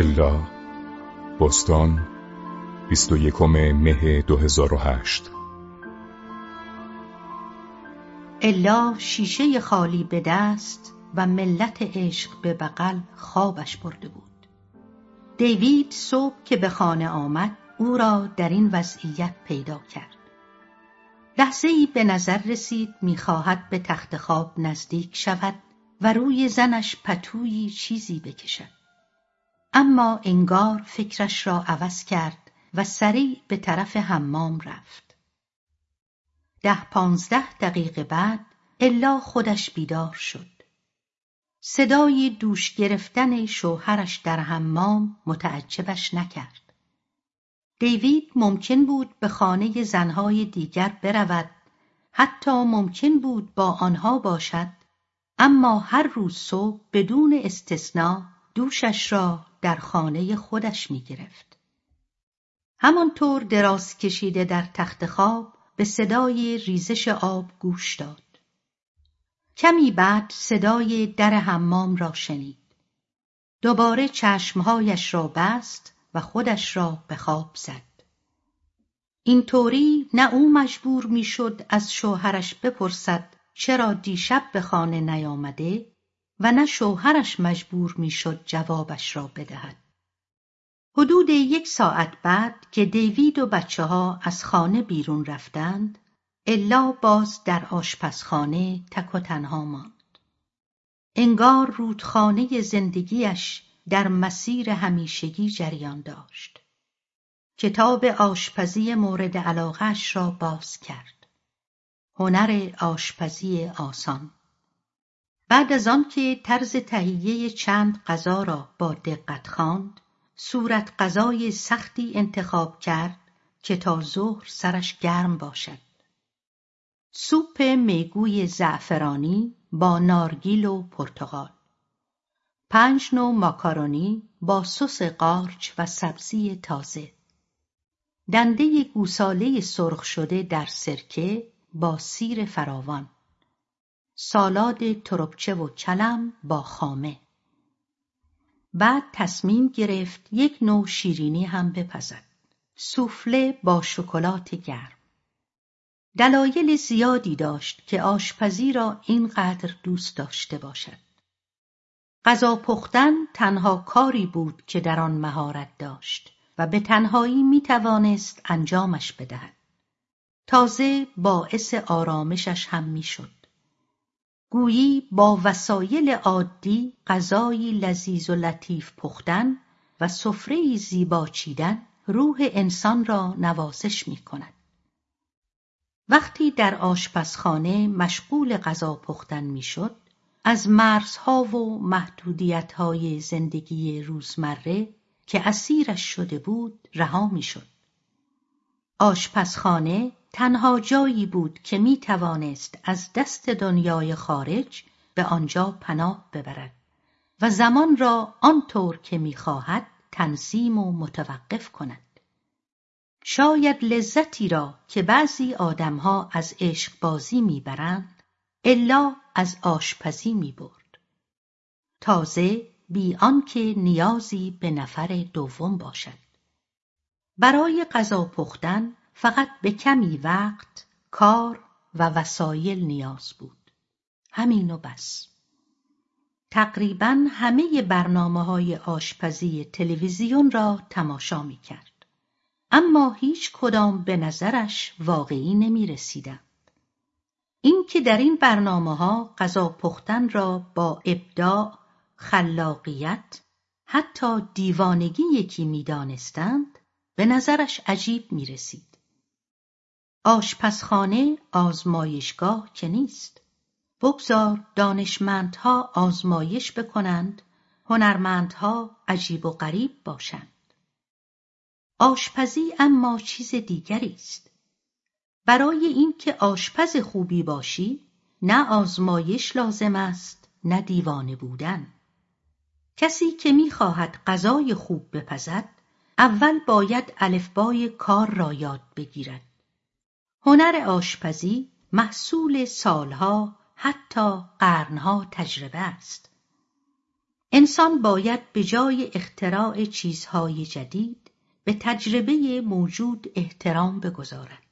الا بستان 21 مه 2008 الا شیشه خالی به دست و ملت عشق به بغل خوابش برده بود. دیوید صبح که به خانه آمد او را در این وضعیت پیدا کرد. لحظه ای به نظر رسید می‌خواهد به تخت خواب نزدیک شود و روی زنش پتویی چیزی بکشد. اما انگار فکرش را عوض کرد و سریع به طرف حمام رفت. ده پانزده دقیقه بعد الا خودش بیدار شد. صدای دوش گرفتن شوهرش در حمام متعجبش نکرد. دیوید ممکن بود به خانه زنهای دیگر برود. حتی ممکن بود با آنها باشد. اما هر روز صبح بدون استثنا دوشش را در خانه خودش می گرفت. همانطور دراز کشیده در تخت خواب به صدای ریزش آب گوش داد. کمی بعد صدای در حمام را شنید. دوباره چشمهایش را بست و خودش را به خواب زد. اینطوری نه او مجبور می‌شد از شوهرش بپرسد چرا دیشب به خانه نیامده و نه شوهرش مجبور می‌شد جوابش را بدهد. حدود یک ساعت بعد که دیوید و بچه ها از خانه بیرون رفتند، الا باز در آشپزخانه تک و تنها ماند. انگار رودخانه زندگیش در مسیر همیشگی جریان داشت. کتاب آشپزی مورد علاقهش را باز کرد. هنر آشپزی آسان بعد از آنکه طرز تهیه چند غذا را با دقت خواند صورت غذای سختی انتخاب کرد که تا ظهر سرش گرم باشد. سوپ میگوی زعفرانی با نارگیل و پرتغال پنج نوع ماکارونی با سس قارچ و سبزی تازه. دنده گوساله سرخ شده در سرکه با سیر فراوان. سالاد تربچه و کلم با خامه. بعد تصمیم گرفت یک نوع شیرینی هم بپزد. سوفله با شکلات گرم. دلایل زیادی داشت که آشپزی را اینقدر دوست داشته باشد. غذا پختن تنها کاری بود که در آن مهارت داشت و به تنهایی می توانست انجامش بدهد. تازه باعث آرامشش هم می‌شد گویی با وسایل عادی غذایی لذیذ و لطیف پختن و سفرهای زیبا چیدن روح انسان را نوازش می کند. وقتی در آشپزخانه مشغول غذا پختن می‌شد از مرزها و محدودیتهای زندگی روزمره که اسیرش شده بود رها می‌شد آشپزخانه تنها جایی بود که می توانست از دست دنیای خارج به آنجا پناه ببرد و زمان را آنطور که می‌خواهد تنظیم و متوقف کند. شاید لذتی را که بعضی آدمها از عشق بازی می‌برند الا از آشپزی می‌برد. تازه بی آنکه نیازی به نفر دوم باشد. برای غذا پختن فقط به کمی وقت کار و وسایل نیاز بود همین و بس تقریبا همه برنامه های آشپزی تلویزیون را تماشا می کرد. اما هیچ کدام به نظرش واقعی نمی رسیدند. این در این برنامه ها غذا پختن را با ابداع، خلاقیت، حتی دیوانگی یکی می دانستند، به نظرش عجیب می رسید. آشپزخانه آزمایشگاه که نیست. بگذار دانشمندها آزمایش بکنند هنرمندها عجیب و غریب باشند. آشپزی اما چیز دیگری است. برای اینکه آشپز خوبی باشی نه آزمایش لازم است نه دیوانه بودن. کسی که می‌خواهد غذای خوب بپزد اول باید الفبای کار را یاد بگیرد. هنر آشپزی محصول سالها حتی قرنها تجربه است. انسان باید به جای اختراع چیزهای جدید به تجربه موجود احترام بگذارد.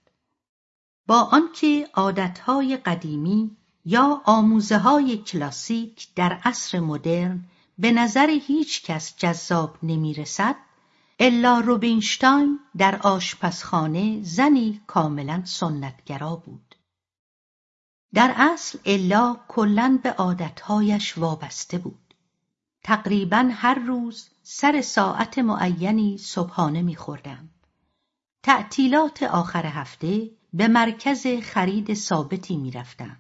با آنکه عادتهای قدیمی یا آموزه های کلاسیک در عصر مدرن به نظر هیچ کس جذاب نمی رسد الا روبینشتاین در آشپزخانه زنی کاملا سنتگرا بود. در اصل الا کلا به عادتهایش وابسته بود. تقریبا هر روز سر ساعت معینی صبحانه میخوردم. تعطیلات آخر هفته به مرکز خرید ثابتی می‌رفتم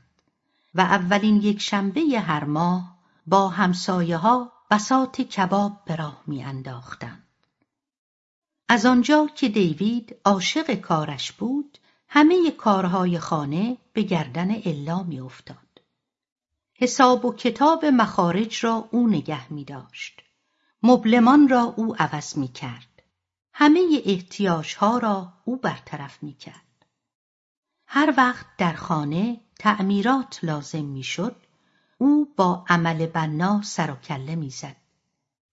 و اولین یک شنبه هر ماه با همسایه ها بسات کباب به راه میانداختند. از آنجا که دیوید عاشق کارش بود همه کارهای خانه به گردن الا میافتاد حساب و کتاب مخارج را او نگه می داشت. مبلمان را او عوض می کرد. همه احتیاجها را او برطرف می کرد. هر وقت در خانه تعمیرات لازم می شد او با عمل بنا سر و کله می‌زد.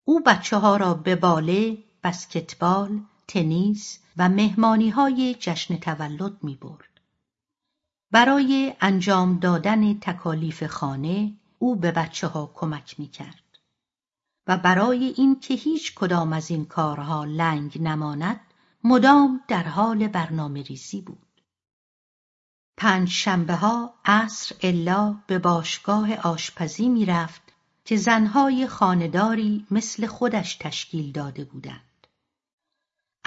او بچه ها را به باله بسکتبال، تنیس و مهمانی های جشن تولد می برد. برای انجام دادن تکالیف خانه او به بچه ها کمک می کرد. و برای اینکه هیچ کدام از این کارها لنگ نماند مدام در حال برنامه ریزی بود. پنج شنبه ها عصر الا به باشگاه آشپزی می رفت که زنهای خانداری مثل خودش تشکیل داده بودند.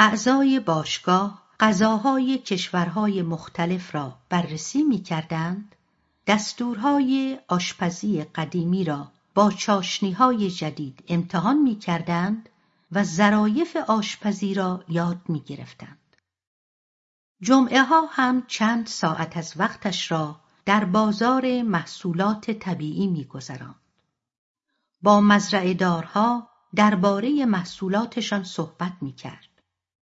اعضای باشگاه غذاهای کشورهای مختلف را بررسی می کردند، دستورهای آشپزی قدیمی را با چاشنیهای جدید امتحان می کردند و ظرایف آشپزی را یاد می گرفتند. جمعه ها هم چند ساعت از وقتش را در بازار محصولات طبیعی می گذراند. با مزرعه درباره محصولاتشان صحبت می کرد.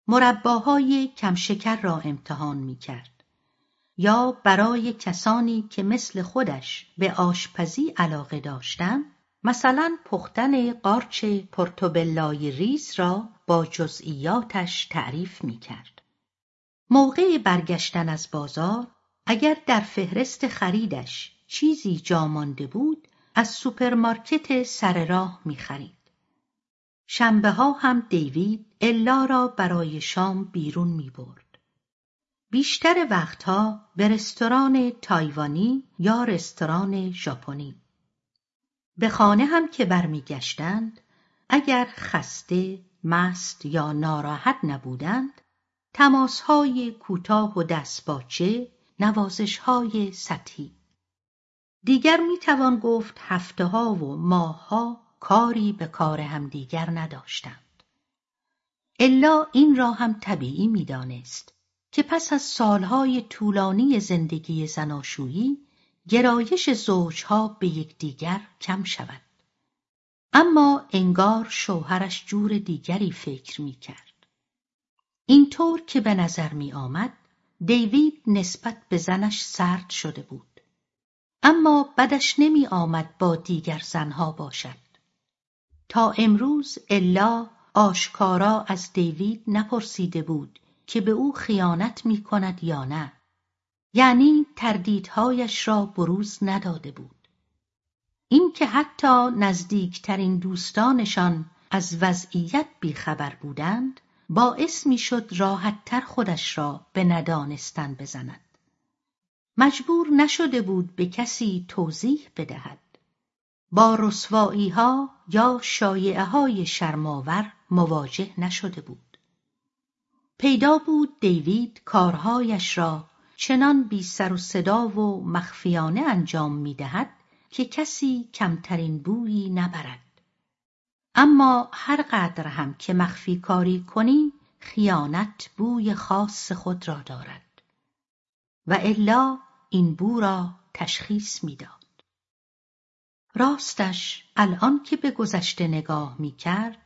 مرباهای کمشکر را امتحان می کرد. یا برای کسانی که مثل خودش به آشپزی علاقه داشتند مثلا پختن قارچ پرتوبلای ریز را با جزئیاتش تعریف می کرد. موقع برگشتن از بازار اگر در فهرست خریدش چیزی جا مانده بود از سوپرمارکت سر راه می خرید. شنبه ها هم دیوید الا را برای شام بیرون می برد. بیشتر وقتها به رستوران تایوانی یا رستوران ژاپنی. به خانه هم که برمیگشتند اگر خسته، مست یا ناراحت نبودند تماسهای کوتاه و دستپاچه نوازشهای سطحی دیگر می‌توان گفت هفته ها و ماه ها کاری به کار همدیگر نداشتند. الا این را هم طبیعی می‌دانست که پس از سالهای طولانی زندگی زناشویی گرایش زوجها به یکدیگر کم شود. اما انگار شوهرش جور دیگری فکر می کرد. اینطور که به نظر می آمد دیوید نسبت به زنش سرد شده بود. اما بدش نمی آمد با دیگر زنها باشد. تا امروز الا آشکارا از دیوید نپرسیده بود که به او خیانت می کند یا نه. یعنی تردیدهایش را بروز نداده بود. اینکه حتی نزدیکترین دوستانشان از وضعیت بیخبر بودند باعث می‌شد راحتتر خودش را به ندانستن بزند. مجبور نشده بود به کسی توضیح بدهد. با رسواییها یا شایعه های شرماور مواجه نشده بود. پیدا بود دیوید کارهایش را چنان بی سر و صدا و مخفیانه انجام می دهد که کسی کمترین بویی نبرد. اما هر قدر هم که مخفی کاری کنی خیانت بوی خاص خود را دارد و الا این بو را تشخیص می‌داد. راستش الان که به گذشته نگاه می کرد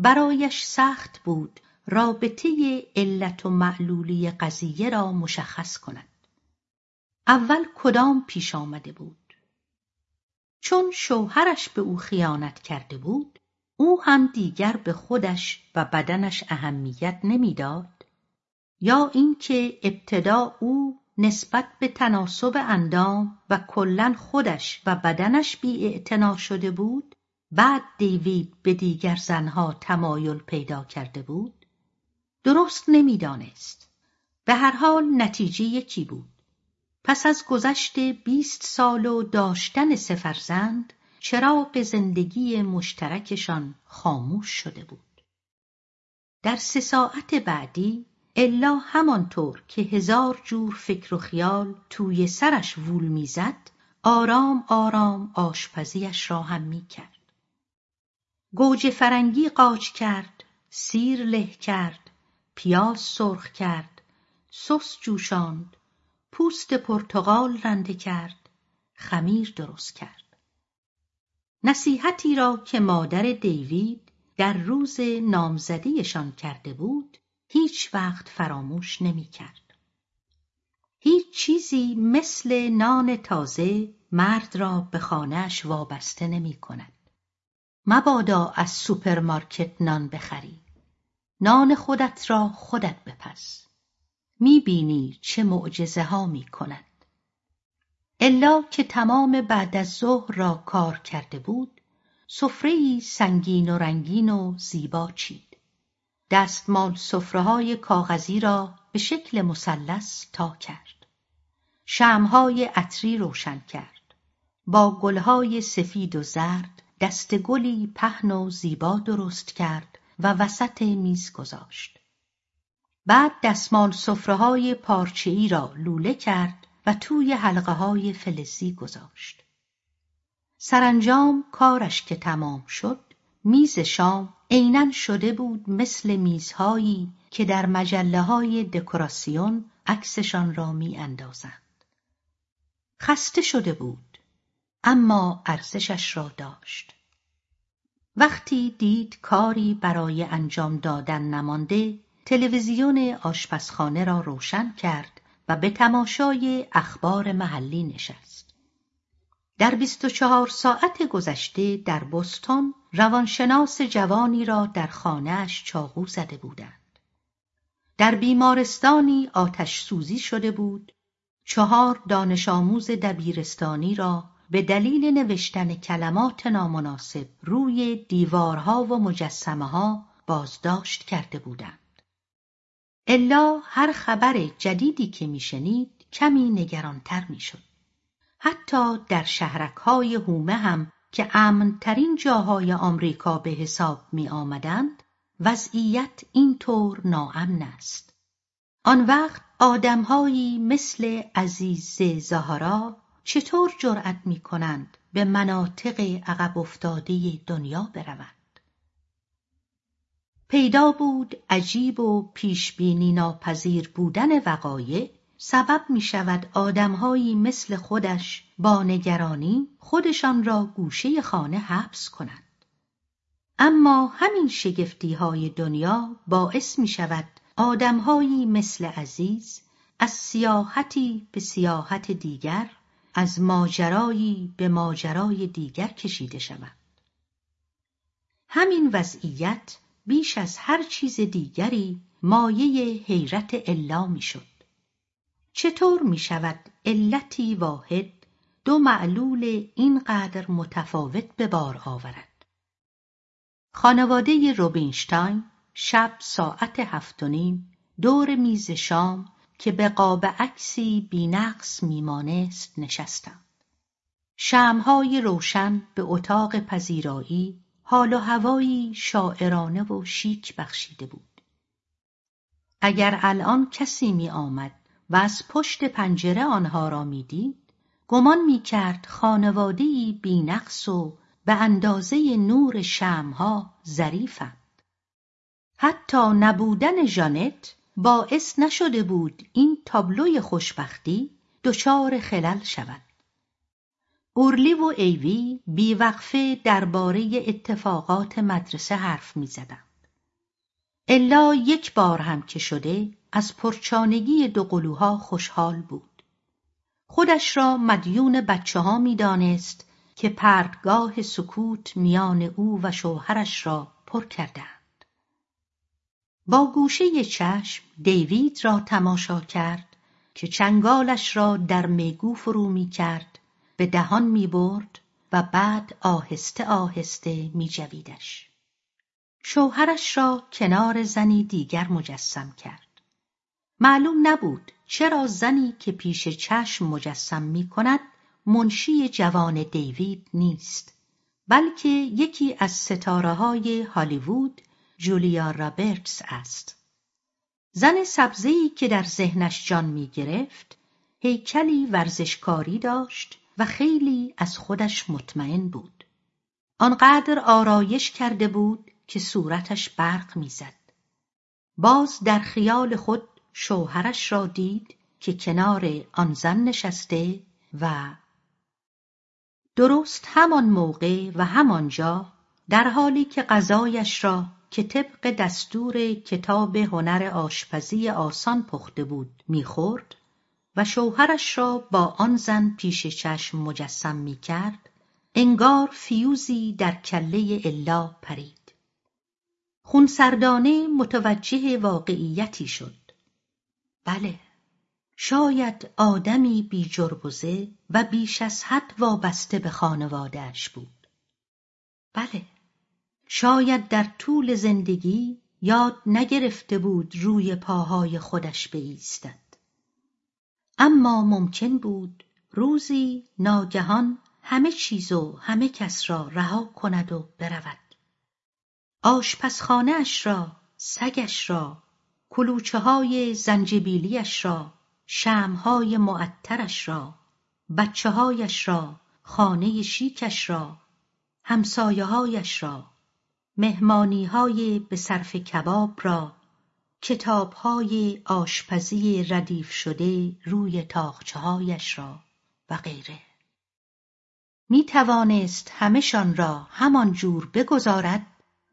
برایش سخت بود رابطه علت و معلولی قضیه را مشخص کند. اول کدام پیش آمده بود؟ چون شوهرش به او خیانت کرده بود او هم دیگر به خودش و بدنش اهمیت نمی‌داد یا اینکه ابتدا او نسبت به تناسب اندام و کلا خودش و بدنش بی شده بود بعد دیوید به دیگر زنها تمایل پیدا کرده بود؟ درست نمی‌دانست. به هر حال نتیجه یکی بود. پس از گذشت بیست سال و داشتن سفرزند چراغ زندگی مشترکشان خاموش شده بود. در سه ساعت بعدی الا همانطور که هزار جور فکر و خیال توی سرش وول می‌زد آرام آرام آشپزیش را هم می‌کرد. گوجه فرنگی قاچ کرد سیر له کرد پیاز سرخ کرد سس جوشاند پوست پرتغال رنده کرد خمیر درست کرد نصیحتی را که مادر دیوید در روز نامزدیشان کرده بود هیچ وقت فراموش نمی کرد. هیچ چیزی مثل نان تازه مرد را به خانهش وابسته نمی کند. مبادا از سوپرمارکت نان بخری. نان خودت را خودت بپز. می‌بینی چه معجزه ها می کند. الا که تمام بعد از ظهر را کار کرده بود سفره‌ای سنگین و رنگین و زیبا چید دستمال های کاغذی را به شکل مثلث تا کرد شمع‌های عطری روشن کرد با گلهای سفید و زرد دست گلی پهن و زیبا درست کرد و وسط میز گذاشت بعد دستمال های پارچه‌ای را لوله کرد و توی حلقه های فلزی گذاشت. سرانجام کارش که تمام شد میز شام عینا شده بود مثل میزهایی که در مجله های دکوراسیون عکسشان را می اندازند. خسته شده بود اما ارزشش را داشت. وقتی دید کاری برای انجام دادن نمانده تلویزیون آشپزخانه را روشن کرد و به تماشای اخبار محلی نشست. در بیست و چهار ساعت گذشته در بستون روانشناس جوانی را در خانهاش چاقو زده بودند. در بیمارستانی آتش سوزی شده بود چهار دانش آموز دبیرستانی را به دلیل نوشتن کلمات نامناسب روی دیوارها و مجسمه ها بازداشت کرده بودند. الا هر خبر جدیدی که میشنید کمی نگرانتر می‌شد. حتی در شهرکهای هومه هم که امنترین جاهای آمریکا به حساب می آمدند وضعیت اینطور ناامن است. آن وقت آدمهایی مثل عزیز زهارا چطور جرأت می کنند به مناطق عقب افتاده دنیا بروند؟ پیدا بود عجیب و پیشبینی ناپذیر بودن وقایع سبب می شود آدمهایی مثل خودش با نگرانی خودشان را گوشه خانه حبس کنند. اما همین شگفتی های دنیا باعث می شود آدمهایی مثل عزیز از سیاحتی به سیاحت دیگر از ماجرایی به ماجرای دیگر کشیده شوند. همین وضعیت بیش از هر چیز دیگری مایه حیرت الا می‌شد. چطور می شود علتی واحد دو معلول اینقدر متفاوت به بار آورد؟ خانواده روبینشتاین شب ساعت هفت و نیم دور میز شام که به قاب عکسی بینقص میمانست نشستند. شمهای روشن به اتاق پذیرایی حال و هوایی شاعرانه و شیک بخشیده بود. اگر الان کسی می آمد و از پشت پنجره آنها را می‌دید، گمان می کرد خانوادهی بینقص و به اندازه نور شمها ظریفند. حتی نبودن ژانت باعث نشده بود این تابلوی خوشبختی دچار خلل شود. اورلی و ایوی بیوقفه درباره اتفاقات مدرسه حرف می‌زدند. الا یک بار هم که شده از پرچانگی دو قلوها خوشحال بود. خودش را مدیون بچه ها می دانست که پرتگاه سکوت میان او و شوهرش را پر کردند با گوشه چشم دیوید را تماشا کرد که چنگالش را در میگو فرو می کرد به دهان می برد و بعد آهسته آهسته می جویدش. شوهرش را کنار زنی دیگر مجسم کرد. معلوم نبود چرا زنی که پیش چشم مجسم می کند منشی جوان دیوید نیست بلکه یکی از ستاره های هالیوود جولیا رابرتس است. زن سبزی که در ذهنش جان می گرفت هیکلی ورزشکاری داشت و خیلی از خودش مطمئن بود. آنقدر آرایش کرده بود که صورتش برق می‌زد. باز در خیال خود شوهرش را دید که کنار آن زن نشسته و درست همان موقع و همانجا در حالی که غذایش را که طبق دستور کتاب هنر آشپزی آسان پخته بود می‌خورد و شوهرش را با آن زن پیش چشم مجسم می‌کرد انگار فیوزی در کله الا پرید. خونسردانه متوجه واقعیتی شد. بله شاید آدمی بی جربزه و بیش از حد وابسته به خانوادهش بود. بله شاید در طول زندگی یاد نگرفته بود روی پاهای خودش بایستد اما ممکن بود روزی ناگهان همه چیز و همه کس را رها کند و برود. آشپزخانهاش را سگش را کلوچه های زنجبیلیش را شمهای معطرش را بچه هایش را خانه شیکش را همسایه هایش را مهمانی های به صرف کباب را کتابهای آشپزی ردیف شده روی تاخچههایش را و غیره. می توانست همشان را همان جور بگذارد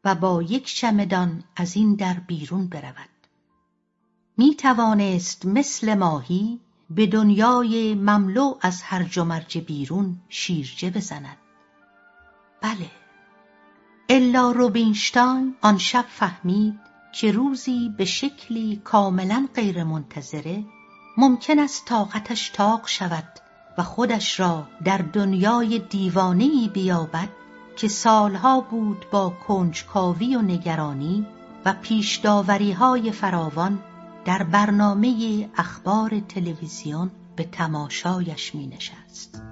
و با یک چمدان از این در بیرون برود. می توانست مثل ماهی به دنیای مملو از هرج و مرج بیرون شیرجه بزند. بله. الا روبینشتاین آن شب فهمید که روزی به شکلی کاملا غیرمنتظره ممکن است طاقتش تاق شود و خودش را در دنیای دیوانهای بیابد که سالها بود با کنجکاوی و نگرانی و پیشداوریهای فراوان در برنامه اخبار تلویزیون به تماشایش می نشست.